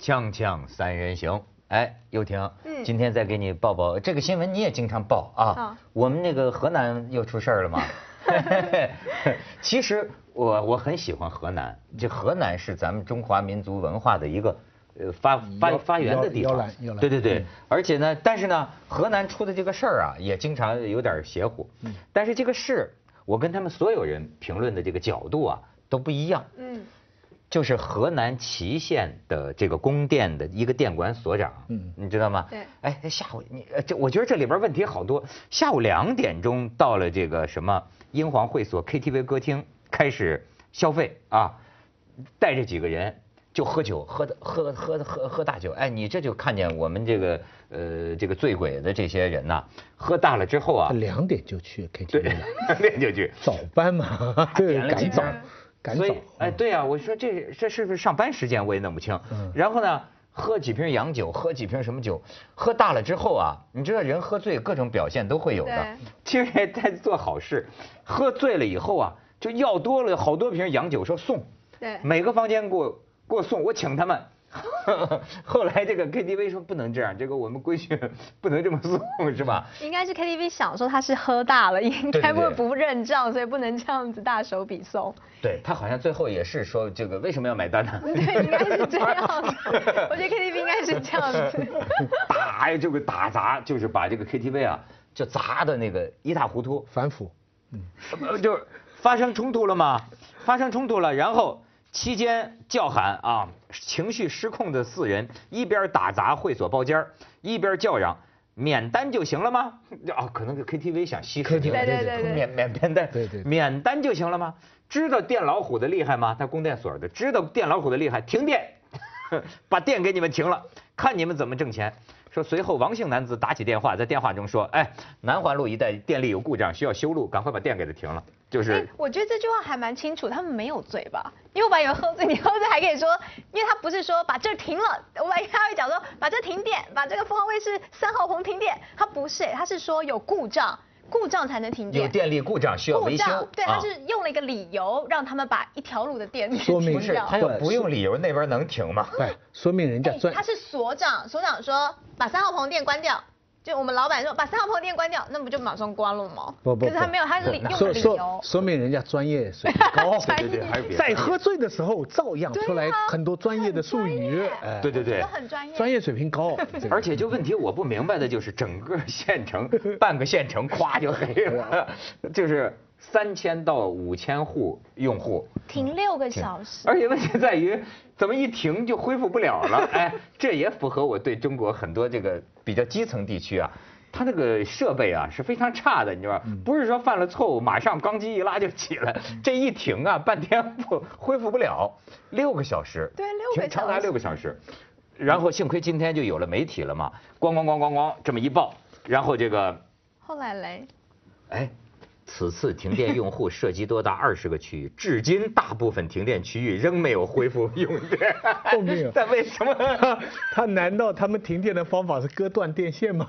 锵锵三人行，哎，又婷，嗯今天再给你报报这个新闻，你也经常报啊。啊我们那个河南又出事儿了嘛。其实我我很喜欢河南，这河南是咱们中华民族文化的一个呃发发发源的地方摇篮摇。篮对对对嗯，而且呢，但是呢，河南出的这个事儿啊，也经常有点邪乎。嗯但是这个事，我跟他们所有人评论的这个角度啊都不一样。嗯，就是河南淇县的这个供电的一个电管所长，嗯你知道吗？对哎，下午你呃这我觉得这里边问题好多。下午两点钟到了这个什么英皇会所 KTV 歌厅开始消费啊，带着几个人就喝酒，喝的喝喝喝喝大酒。哎，你这就看见我们这个呃这个醉鬼的这些人呐、喝大了之后啊，两点就去 KTV 了，，两点就去。早班嘛，这点了几赶早瓶，赶早所以，。哎，对啊、我说这这是不是上班时间我也弄不清。嗯然后呢，喝几瓶洋酒，喝几瓶什么酒，喝大了之后啊，你知道人喝醉各种表现都会有的对。其实也在做好事，喝醉了以后啊，就要多了好多瓶洋酒，说送，对，每个房间给我给我送，我请他们。后来这个 KTV 说不能这样，这个我们规矩 不能这么送，是吧？应该是 KTV 想说他是喝大了，应该会不认账，所以不能这样子大手笔送。对他好像最后也是说这个为什么要买单呢？对，应该是这样子。我觉得 KTV 应该是这样子。打这个打砸，就是把这个 KTV 啊，就砸的那个一塌糊涂，反腐，嗯就是发生冲突了吗？发生冲突了，然后期间叫喊啊，情绪失控的四人一边打砸会所包间儿一边叫嚷。免单就行了吗？啊，可能是 KTV 想息事宁人，对对对对 免免免单，对对对免单就行了吗？知道电老虎的厉害吗？他供电所的，知道电老虎的厉害，停电，把电给你们停了，看你们怎么挣钱。说随后王姓男子打起电话，在电话中说：“哎，南环路一带电力有故障，需要修路，赶快把电给他停了。”就是，我觉得这句话还蛮清楚，他们没有醉吧？因为我把有喝醉，你喝醉还可以说，因为他不是说把这停了，我把他会讲说把这停电，把这个凤凰卫视三号棚停电，他不是，他是说有故障，故障才能停有电。电力故障需要故维修。障，，对，啊。他是用了一个理由让他们把一条路的电说明不 是停掉。他要不用理由，那边能停吗？对，说明人家专哎他是所长，所长说把三号棚电关掉，就我们老板说把三号棚店关掉，那不就马上关了吗？不不，可是他没有，他是不理用说说的理由。说明人家专业水平高，对对对，还有别的。在喝醉的时候照样出来很多专业的术语，哎。对对对都，很专业。专业水平高，而且就问题我不明白的就是整个县城 半个县城咵就黑了，就是三千到五千户用户，停六个小时，而且问题在于怎么一停就恢复不了了？哎，这也符合我对中国很多这个比较基层地区啊。它那个设备啊是非常差的，你知道吧？不是说犯了错误马上钢机一拉就起来，这一停啊半天不恢复不了，六个小时，对六个停长达小时六个小时。然后幸亏今天就有了媒体了嘛，咣咣咣咣咣这么一报，然后这个后来嘞，哎，此次停电用户涉及多达二十个区域，至今大部分停电区域仍没有恢复用电。后面有但为什么？他难道他们停电的方法是割断电线吗？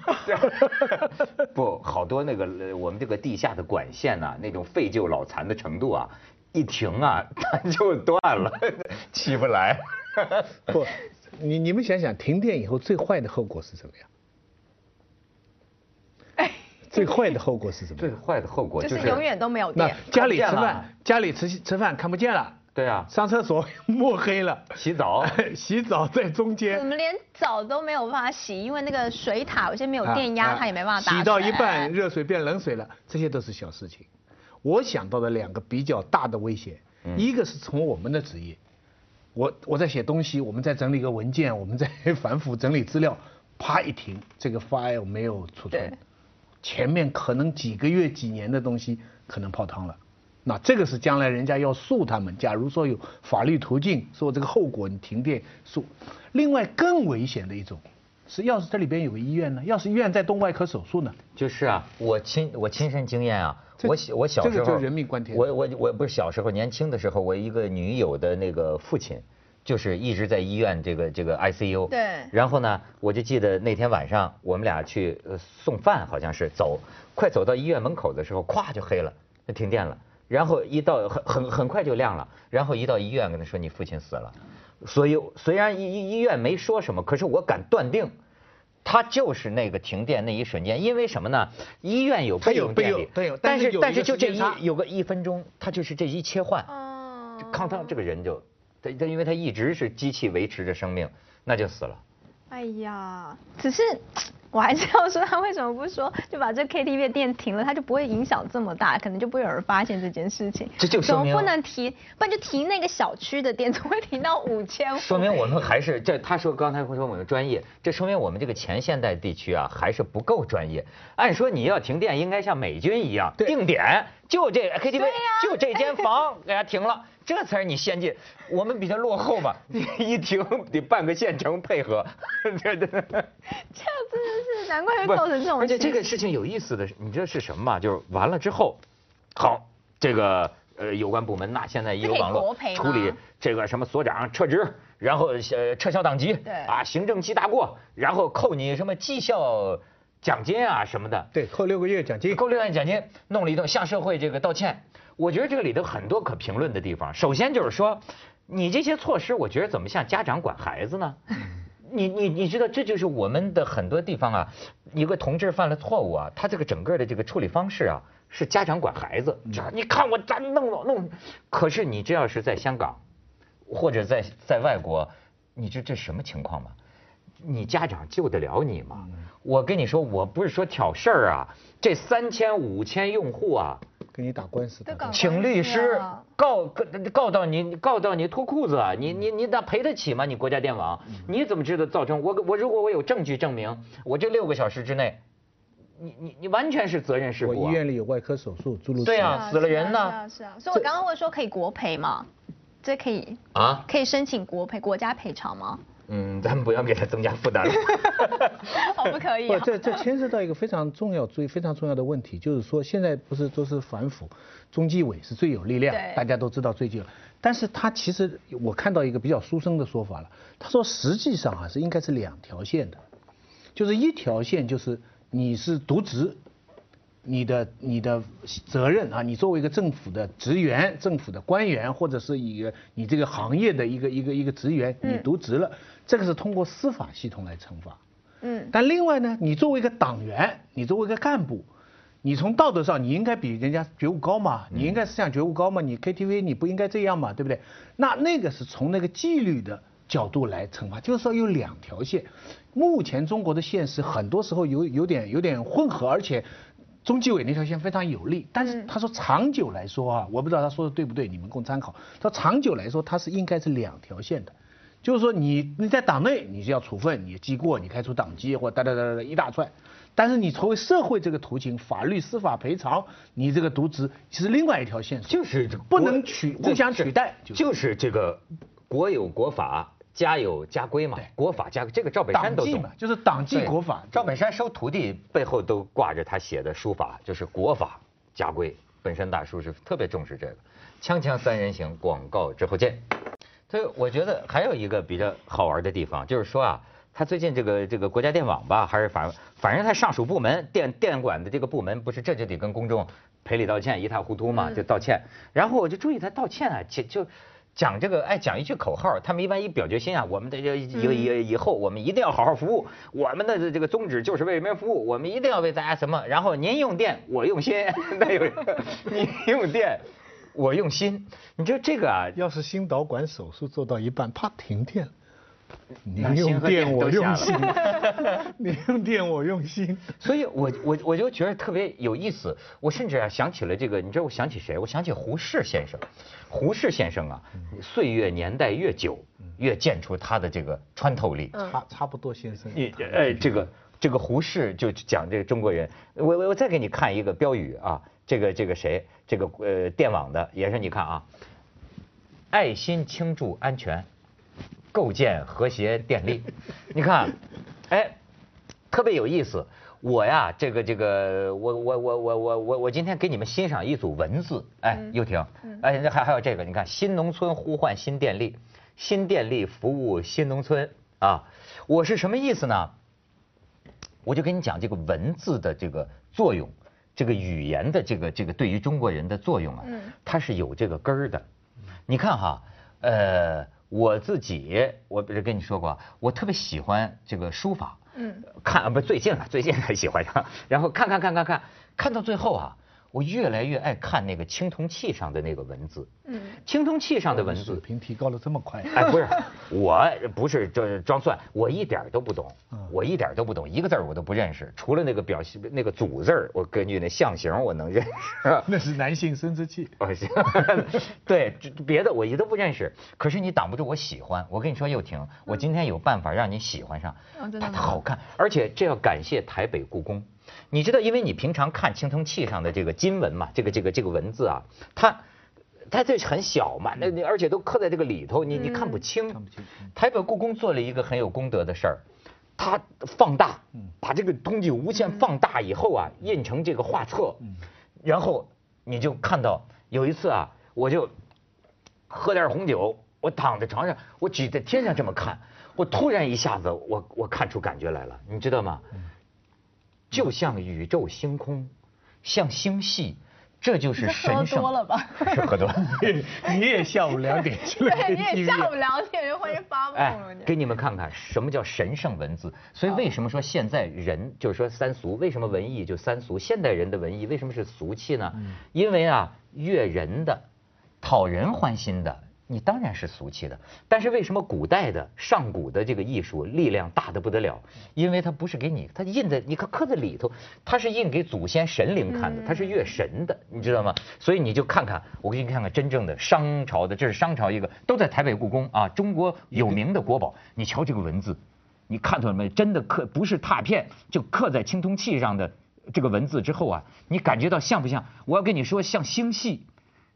不，好多那个呃我们这个地下的管线呐、那种废旧老残的程度啊，一停啊，它就断了，起不来。不，你你们想想，停电以后最坏的后果是什么呀？最坏的后果是什么？最？坏的后果就就是是永远都没有那电。家里吃饭，家里吃吃饭看不见了，对啊，上厕所摸黑了，洗澡。洗澡在中我间，们连澡都没有办法洗，因为那个水塔有些没有电压，啊它也没办法打洗到一半，热水变冷水了，这些都是小事情。我想到的两个比较大的危险，嗯。一个是从我们的职业，我我在写东西，我们在整理一个文件，我们在 反复整理资料，啪一停，这个 file 没有储存。对，前面可能几个月、几年的东西可能泡汤了。那这个是将来人家要诉他们，假如说有法律途径，说这个后果你停电诉。另外更危险的一种，是要是这里边有个医院呢，要是医院在动外科手术呢，就是啊，我亲我亲身经验啊，我小我小时候这个就人命关天我我我不是小时候年轻的时候，我一个女友的那个父亲，就是一直在医院这个这个 ICU。对然后呢，我就记得那天晚上我们俩去呃送饭，好像是走，快走到医院门口的时候，咵就黑了，就停电了。然后一到很很很快就亮了，然后一到医院跟他说你父亲死了。所以 虽然医医医院没说什么，可是我敢断定。他就是那个停电那一瞬间，因为什么呢？医院有备用电力，但是但是就这一有个一分钟，他就是这一切换，康康这个人就，他他因为他一直是机器维持着生命，那就死了。哎呀，只是。我还是要说，他为什么不说就把这 KTV 店停了，他就不会影响这么大，可能就不会有人发现这件事情。这就说明不能提，不然就提那个小区的店，总会停到五千户？说明我们还是这，他说刚才会说我们专业，这说明我们这个前现代地区啊还是不够专业。按说你要停电，应该像美军一样定点，就这 KTV，就这间 房给他停了。这才是你先进，我们比他落后嘛，一停得半个县城配合，这真的是难怪会造成这种。而且这个事情有意思的是，你知道是什么吗？就是完了之后，好，这个呃有关部门那现在一有网络处理这个什么所长撤职，然后呃撤销党籍，对啊行政记大过，然后扣你什么绩效奖金啊什么的，对扣六个月奖金，扣六个月奖金，弄了一顿向社会这个道歉。我觉得这个里头很多可评论的地方。首先就是说，你这些措施，我觉得怎么像家长管孩子呢？你你你知道，这就是我们的很多地方啊，一个同志犯了错误啊，他这个整个的这个处理方式啊，是家长管孩子。你看我咱弄了弄，可是你这要是在香港，或者在在外国，你这这什么情况吗？你家长救得了你吗？我跟你说，我不是说挑事儿啊，这三千五千用户啊。跟你打官司，请律师告告告到你告到你脱裤子啊！你你你那赔得起吗？你国家电网，你怎么知道造成我我如果我有证据证明我这六个小时之内，你你你完全是责任事故。我医院里有外科手术，诸如对啊，死了人呢。是啊是啊，所以我刚刚问说可以国赔吗？这可以啊？可以申请国赔国家赔偿吗？嗯，咱们不要给他增加负担了。好，不可以。不，这这牵涉到一个非常重要、注意非常重要的问题，就是说现在不是都是反腐，中纪委是最有力量，大家都知道最近。但是他其实我看到一个比较书生的说法了，他说实际上啊是应该是两条线的，就是一条线就是你是渎职。你的你的责任啊，你作为一个政府的职员、政府的官员，或者是一个你这个行业的一个一个一个职员，你渎职了，这个是通过司法系统来惩罚。嗯。但另外呢，你作为一个党员，你作为一个干部，你从道德上你应该比人家觉悟高嘛，你应该思想觉悟高嘛，你 KTV 你不应该这样嘛，对不对？那那个是从那个纪律的角度来惩罚，就是说有两条线。目前中国的现实很多时候有有点有点混合，而且。中纪委那条线非常有利，但是他说长久来说啊，我不知道他说的对不对，你们供参考。他说长久来说，它是应该是两条线的，就是说你你在党内你是要处分，你记过，你开除党籍或哒哒哒哒一大串，但是你成为社会这个途径，法律司法赔偿，你这个渎职是另外一条线，就是不能取互相取代，就是这个国有国法。家有家规嘛，国法家这个赵本山都懂，就是党纪国法。赵本山收徒弟背后都挂着他写的书法，就是国法家规。本山大叔是特别重视这个。锵锵三人行，广告之后见。所以我觉得还有一个比较好玩的地方，就是说啊，他最近这个这个国家电网吧，还是反反正他上属部门电电管的这个部门，不是这就得跟公众赔礼道歉，一塌糊涂嘛，就道歉。然后我就注意他道歉啊，就就。讲这个，哎，讲一句口号，他们一般一表决心啊，我们的这以以以后我们一定要好好服务，我们的这个宗旨就是为人民服务，我们一定要为大家什么，然后您用电，我用心，那有 您用电，我用心，你就这个啊，要是心导管手术做到一半，啪停电。您用电我用心，你用电我用心，所以我我我就觉得特别有意思。我甚至啊想起了这个，你知道我想起谁？我想起胡适先生。胡适先生啊，岁月年代越久，越见出他的这个穿透力。差差不多先生。你哎，这个这个胡适就讲这个中国人。我我我再给你看一个标语啊，这个这个谁？这个呃电网的也是你看啊，爱心倾注安全。构建和谐电力，你看，哎，特别有意思。我呀，这个这个，我我我我我我我今天给你们欣赏一组文字，哎，又婷，哎，那还还有这个，你看，新农村呼唤新电力，新电力服务新农村啊。我是什么意思呢？我就跟你讲这个文字的这个作用，这个语言的这个这个对于中国人的作用啊，它是有这个根儿的。你看哈，呃。我自己我不是跟你说过，我特别喜欢这个书法，嗯，看啊不最近了，最近才喜欢上，然后看看看看看，看到最后啊，我越来越爱看那个青铜器上的那个文字，嗯，青铜器上的文字，水平提高了这么快，哎，不是，我不是这装蒜，我一点都不懂嗯，我一点都不懂，一个字儿我都不认识，除了那个表现那个组字儿，我根据那象形我能认识。那是男性生殖器。哦，行，对，别的我一都不认识，可是你挡不住我喜欢。我跟你说，又婷，我今天有办法让你喜欢上，它哦真的它好看，而且这要感谢台北故宫。你知道，因为你平常看青铜器上的这个金文嘛，这个这个这个文字啊，它它这很小嘛，那那而且都刻在这个里头，你你看不清。看不清嗯台北故宫做了一个很有功德的事儿，它放大，把这个东西无限放大以后啊，印成这个画册，然后你就看到有一次啊，我就喝点红酒，我躺在床上，我举在天上这么看，我突然一下子我我看出感觉来了，你知道吗？就像宇宙星空，像星系，这就是神圣喝。多了吧 是喝多了。你也下午两点去了对，你也下午两点就浑身发哎梦了，给你们看看什么叫神圣文字。所以为什么说现在人就是说三俗？为什么文艺就三俗？现代人的文艺为什么是俗气呢？因为啊，悦人的、讨人欢心的。你当然是俗气的，但是为什么古代的上古的这个艺术力量大的不得了？因为它不是给你，它印在你看刻在里头，它是印给祖先神灵看的，它是越神的，你知道吗？所以你就看看，我给你看看真正的商朝的，这是商朝一个，都在台北故宫啊，中国有名的国宝。你瞧这个文字，你看出来没？真的刻不是拓片，就刻在青铜器上的这个文字之后啊，你感觉到像不像？我要跟你说，像星系。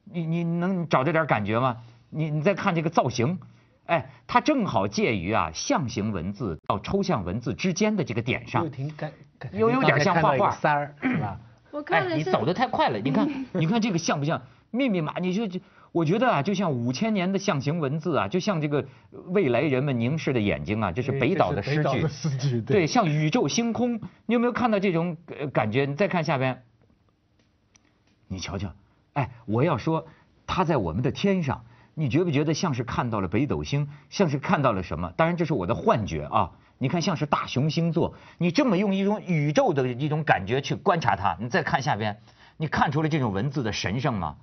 你你能找着点感觉吗？你你再看这个造型，哎，它正好介于啊象形文字到抽象文字之间的这个点上又。挺感，感有有点像画画三儿是吧？我看哎，你走的太快了，你看你看这个像不像密密麻？你就就我觉得啊，就像五千年的象形文字啊，就像这个未来人们凝视的眼睛啊，这是北岛的诗句对，对像宇宙星空，你有没有看到这种呃感觉？你再看下边，你瞧瞧，哎，我要说，它在我们的天上，你觉不觉得像是看到了北斗星，像是看到了什么？当然这是我的幻觉啊。你看像是大熊星座，你这么用一种宇宙的一种感觉去观察它，你再看下边，你看出了这种文字的神圣吗？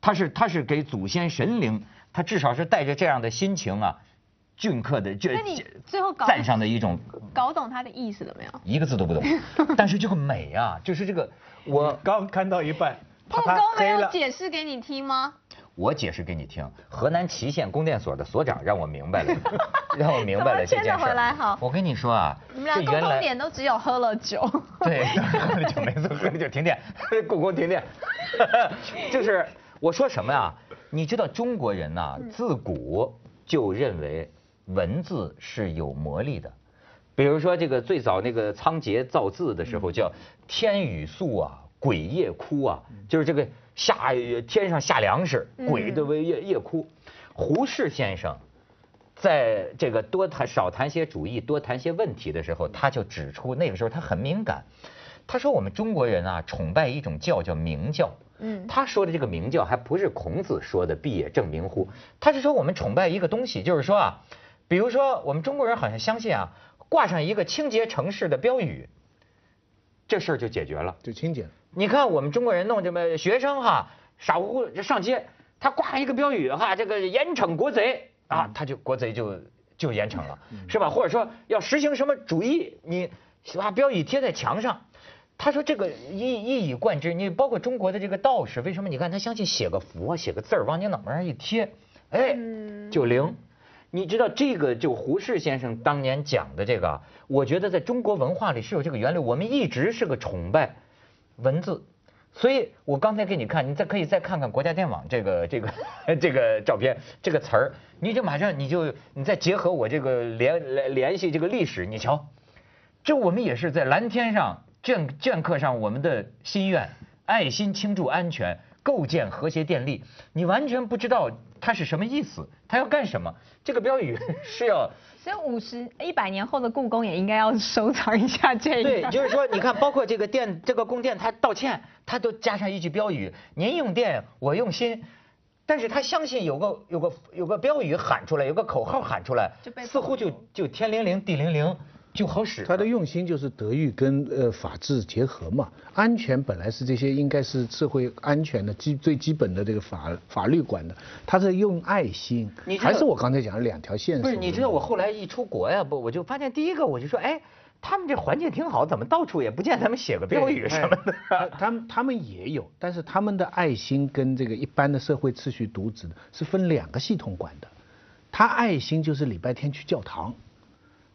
它是它是给祖先神灵，它至少是带着这样的心情啊，镌刻的这那你最后搞赞上的一种搞懂他的意思了没有？一个字都不懂，但是这个美啊，就是这个我刚看到一半，故啪宫没有。解释给你听吗？我解释给你听，河南淇县供电所的所长让我明白了，让我明白了这件事回来好我跟你说啊，你们俩共同点都只有喝了酒。对，喝了酒没错，喝了酒停电，故宫停电，就是我说什么呀？你知道中国人呐、自古就认为文字是有魔力的。比如说这个最早那个仓颉造字的时候叫“天雨粟啊，鬼夜哭啊”，就是这个下天上下粮食，鬼都为夜夜哭。胡适先生在这个多谈少谈些主义，多谈些问题的时候，他就指出那个时候他很敏感。他说我们中国人啊，崇拜一种教叫明教。嗯他说的这个明教还不是孔子说的“必也正明乎”，他是说我们崇拜一个东西，就是说啊，比如说我们中国人好像相信啊，挂上一个清洁城市的标语，这事儿就解决了。就清洁了。你看我们中国人弄这么学生哈，傻乎乎上街，他挂一个标语哈，这个严惩国贼啊，他就国贼就就严惩了，是吧？或者说要实行什么主义，你把标语贴在墙上。他说这个一一以贯之，你包括中国的这个道士，为什么你看他相信写个符啊，写个字儿往你脑门上一贴，哎，嗯就灵。你知道这个就胡适先生当年讲的这个啊，我觉得在中国文化里是有这个原理，我们一直是个崇拜文字，所以我刚才给你看，你再可以再看看国家电网这个这个这个照片这个词儿，你就马上你就你再结合我这个联联联系这个历史，你瞧，这我们也是在蓝天上镌镌刻上我们的心愿，爱心倾注安全，构建和谐电力。你完全不知道它是什么意思，它要干什么？这个标语 是要所以五十一百年后的故宫也应该要收藏一下这个。对，就是说，你看，包括这个电 这个供电，它道歉，它都加上一句标语：您用电，我用心。但是他相信有个有个有个标语喊出来，有个口号喊出来，似乎就就天灵灵地灵灵就好使。他的用心就是德育跟呃法治结合嘛，安全本来是这些应该是社会安全的基最基本的这个法法律管的，他是用爱心你，还是我刚才讲的两条线不是，你知道我后来一出国呀，不，我就发现第一个我就说，哎，他们这环境挺好，怎么到处也不见他们写个标语什么的？哎他们他们也有，但是他们的爱心跟这个一般的社会秩序渎职的是分两个系统管的。他爱心就是礼拜天去教堂，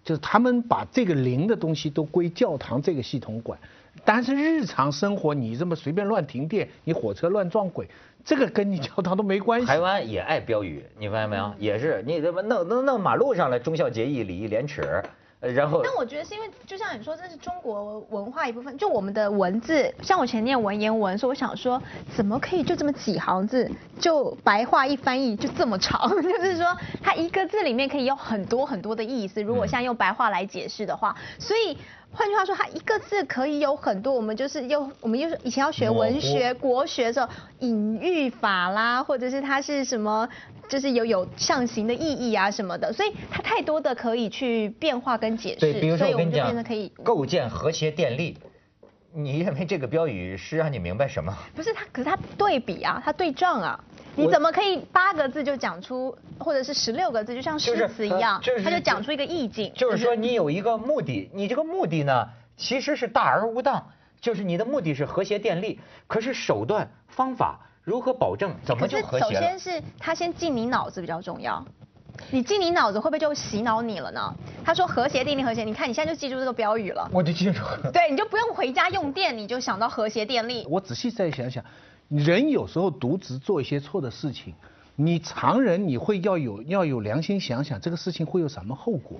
就是他们把这个灵的东西都归教堂这个系统管。但是日常生活你这么随便乱停电，你火车乱撞鬼，这个跟你教堂都没关系。台湾也爱标语，你发现没有？也是你怎么弄弄弄马路上来，忠孝节义，礼义廉耻，然后但我觉得是因为，就像你说，这是中国文化一部分。就我们的文字，像我前念文言文，所以我想说，怎么可以就这么几行字，就白话一翻译就这么长？就是说，它一个字里面可以有很多很多的意思。如果现在用白话来解释的话，所以。换句话说，它一个字可以有很多，我们就是又我们又是以前要学文学、国学的时候，隐喻法啦，或者是它是什么，就是有有象形的意义啊什么的，所以它太多的可以去变化跟解释。对，比如说我跟你讲变得可以，构建和谐电力，你认为这个标语是让你明白什么？不是它，可是它对比啊，它对仗啊，你怎么可以八个字就讲出，或者是十六个字，就像诗词一样他就是，它就讲出一个意境。就是说你有一个目的，你这个目的呢其实是大而无当，就是你的目的是和谐电力，可是手段方法如何保证，怎么可就是和谐了首先？是他先进你脑子比较重要。你进你脑子会不会就洗脑你了呢？他说和谐电力和谐，你看你现在就记住这个标语了。我就记住了。对，你就不用回家用电，你就想到和谐电力。我仔细再想想，人有时候渎职做一些错的事情，你常人你会要有要有良心想想这个事情会有什么后果。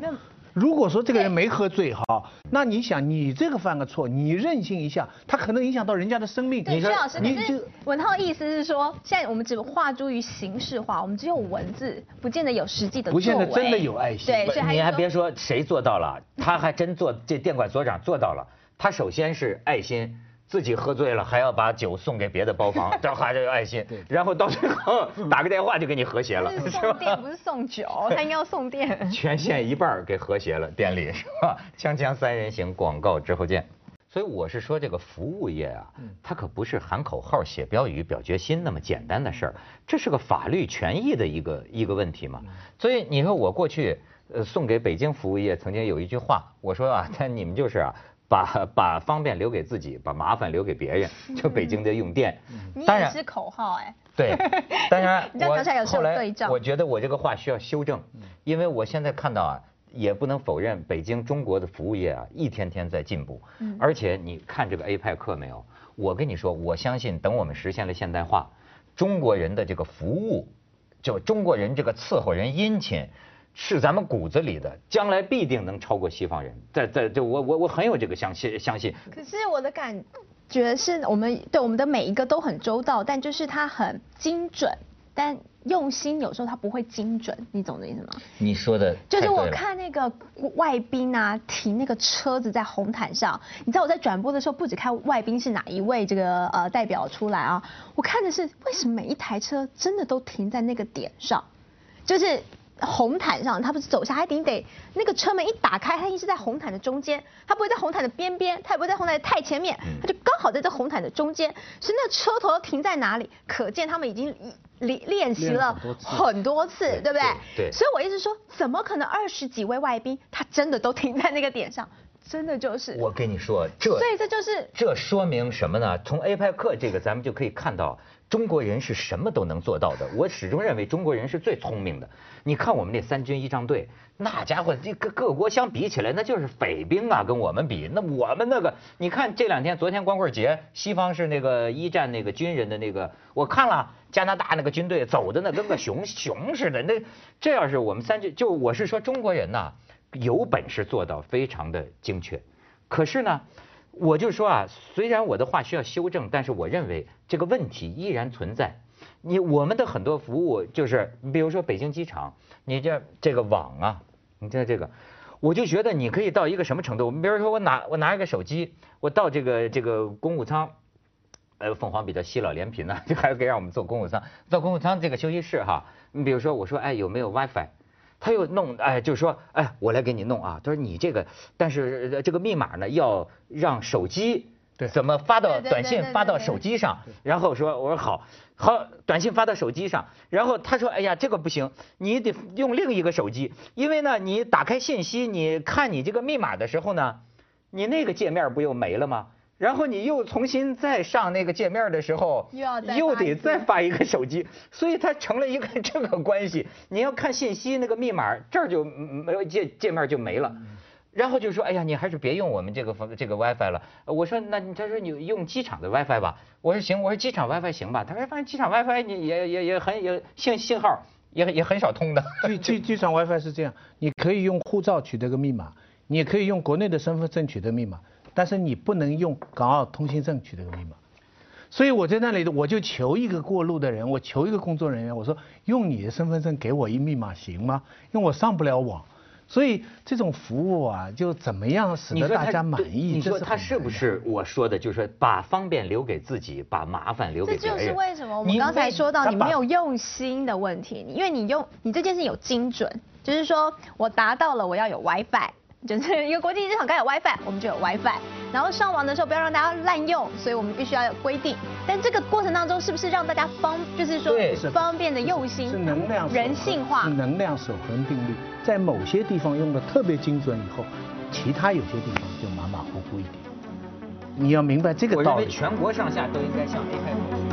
如果说这个人没喝醉哈，那你想你这个犯个错，你任性一下，他可能影响到人家的生命。对，你说薛老师，你就是文涛的意思是说，现在我们只画诸于形式化，我们只有文字，不见得有实际的不见得真的有爱心对，不所以还你还别说谁做到了，他还真做，这电管所长做到了。他首先是爱心，自己喝醉了还要把酒送给别的包房，这还是有爱心。然后到最后打个电话就给你和谐了，是是送？不是送酒，他应该要送电。全县一半儿给和谐了，店里是吧？锵锵三人行，广告之后见。所以我是说，这个服务业啊，它可不是喊口号、写标语、表决心那么简单的事儿，这是个法律权益的一个一个问题嘛。所以你说我过去呃送给北京服务业曾经有一句话，我说啊，他你们就是啊。把把方便留给自己，把麻烦留给别人，就北京的用电。你当然也是口号哎。对，当然你这样我讲起来有我觉得我这个话需要修正，因为我现在看到啊，也不能否认北京中国的服务业啊一天天在进步，嗯而且你看这个 APEC 课没有？我跟你说，我相信等我们实现了现代化，中国人的这个服务，就中国人这个伺候人殷勤。是咱们骨子里的，将来必定能超过西方人。在在就我我我很有这个相信相信。可是我的感觉是我们对我们的每一个都很周到，但就是它很精准，但用心有时候它不会精准，你懂的意思吗？你说的就是我看那个外宾啊，停那个车子在红毯上，你知道我在转播的时候，不止看外宾是哪一位这个呃代表出来啊，我看的是为什么每一台车真的都停在那个点上，就是。红毯上，他不是走下，他一定得那个车门一打开，他一定是在红毯的中间，他不会在红毯的边边，他也不会在红毯的太前面，他就刚好在这红毯的中间，所以那车头停在哪里，可见他们已经练练习了了很多次对不对？对对所以我一直说，怎么可能二十几位外宾他真的都停在那个点上？真的就是，我跟你说，这所以这就是这说明什么呢？从 APEC 这个咱们就可以看到，中国人是什么都能做到的。我始终认为中国人是最聪明的。你看我们那三军仪仗队，那家伙这各各国相比起来，那就是匪兵啊，跟我们比。那我们那个，你看这两天，昨天光棍节，西方是那个一战那个军人的那个，我看了加拿大那个军队走的那跟个熊 熊似的。那这要是我们三军，就我是说中国人呐、有本事做到非常的精确。可是呢，我就说啊，虽然我的话需要修正，但是我认为这个问题依然存在。你我们的很多服务就是，比如说北京机场，你这这个网啊，你这这个，我就觉得你可以到一个什么程度？比如说我拿我拿一个手机，我到这个这个公务舱，呃，凤凰比较惜老怜贫呢，就还可以让我们坐公务舱，坐公务舱这个休息室哈，你比如说我说哎有没有 WiFi，他又弄哎就说哎我来给你弄啊，他说你这个但是呃这个密码呢要让手机对。怎么发到短信发到手机上，然后说我说好好短信发到手机上，然后他说哎呀这个不行，你得用另一个手机，因为呢你打开信息你看你这个密码的时候呢，你那个界面不又没了吗？然后你又重新再上那个界面的时候，又要再又得再发一个手机，所以它成了一个这个关系。你要看信息那个密码，这儿就嗯没有界界面就没了。然后就说，哎呀，你还是别用我们这个这个 WiFi 了。我说，那你他说你用机场的 WiFi 吧。我说行，我说机场 WiFi 行吧。他说，反正机场 WiFi 你也也也很也信信号也也很少通的。机机机场 WiFi 是这样，你可以用护照取得个密码，你也可以用国内的身份证取得密码，但是你不能用港澳通行证取这个密码。所以我在那里，我就求一个过路的人，我求一个工作人员，我说用你的身份证给我一密码行吗？因为我上不了网。所以这种服务啊，就怎么样使得大家满意？你说他这很难的是不是我说的，就是把方便留给自己，把麻烦留给别人？这就是为什么我们刚才说到你没有用心的问题，因为你用你这件事有精准，就是说我达到了我要有 WiFi，就是 一个国际机场该有 WiFi，我们就有 WiFi。然后上网的时候不要让大家滥用，所以我们必须要有规定。但这个过程当中是不是让大家方，就是说方便的用心，是能量人性化是？能量守恒定律，在某些地方用的特别精准以后，其他有些地方就马马虎虎一点。你要明白这个道理。我认为全国上下都应该向 A 开口。